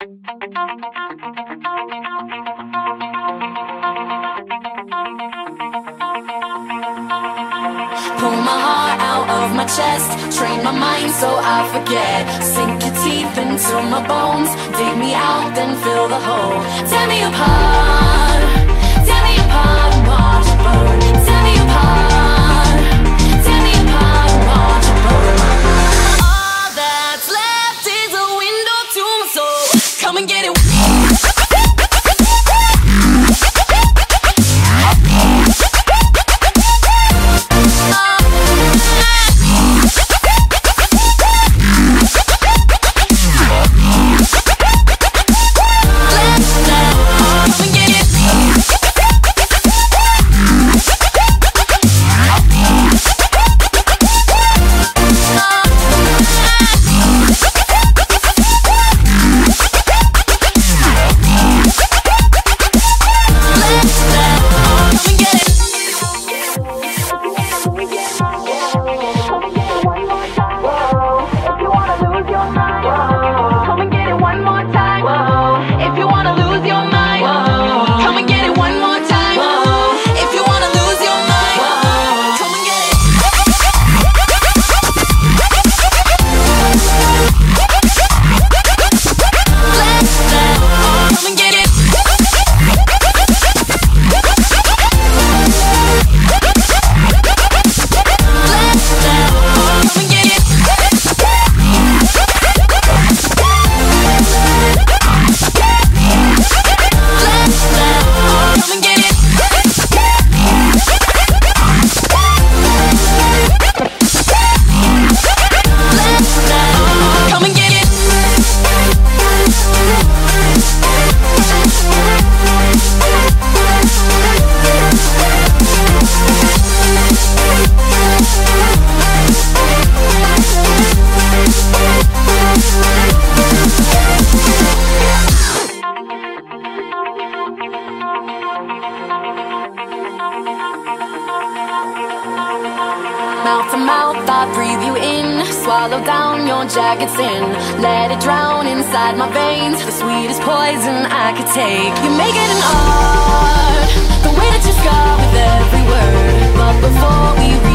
Pull my heart out of my chest, train my mind so I forget. Sink your teeth into my bones, dig me out, then fill the hole. Tear me apart, tear me apart Mouth to mouth, I breathe you in. Swallow down your jagged sin. Let it drown inside my veins. The sweetest poison I could take. You make it an art. The way that you scar with every word. But before we